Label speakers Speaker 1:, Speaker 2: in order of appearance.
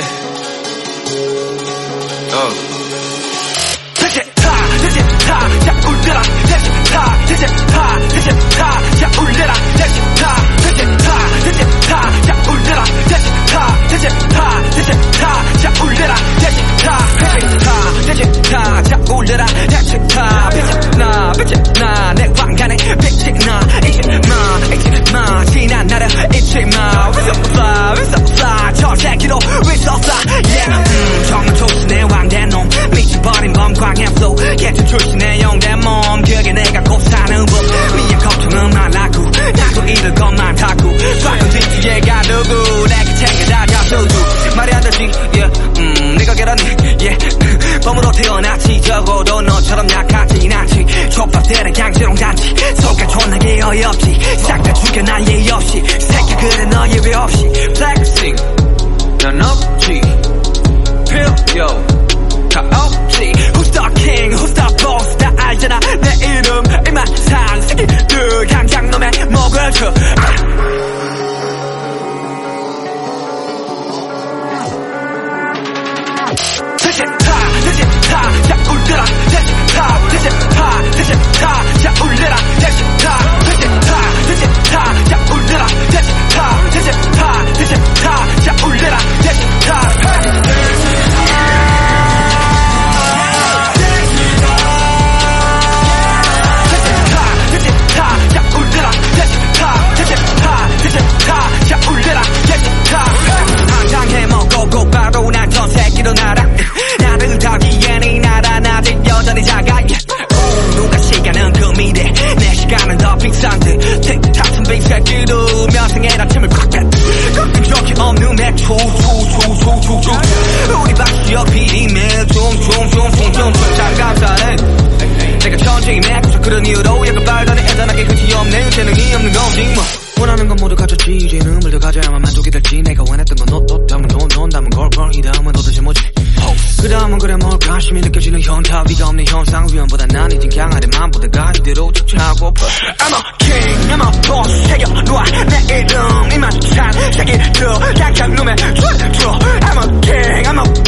Speaker 1: Yeah. Oh.
Speaker 2: 대체 타 대체 타자 울려라 대체 타 대체 타 대체 타 누구 내게 챙겨다 잡수주. 말이 안 되지. yeah 음 내가 계란이 yeah 범으로 태어났지. 적어도 너처럼 약하진 않지. 족밥들은 강제롱 단지. 속가 존나게 어이없지. 싹 다 죽여 난 예의 없이. 새끼 그래 너 예외 없이. Flexing. 넌 없지 자 울려라 맥주 그런 이유로 약간 빨간에 애잔하게 끝이 없는 재능이 없는 거지 뭐. 원하는 건 모두 가졌지. 이제는 물더 가져야만 만족이 될지. 내가 원했던 건너또 담은 돈돈 담은 걸걸. 이 다음은 도대체 뭐지? 그 다음은 그래 뭘 관심이 느껴지는 현타 위가 없는 현상 위험보다 난 이젠 강하리만 보다 가 이대로 척추하고. I'm a king I'm a boss. 새겨놓아 내 이름 이만찬 새끼들 강장 놈의 줄 I'm a king I'm a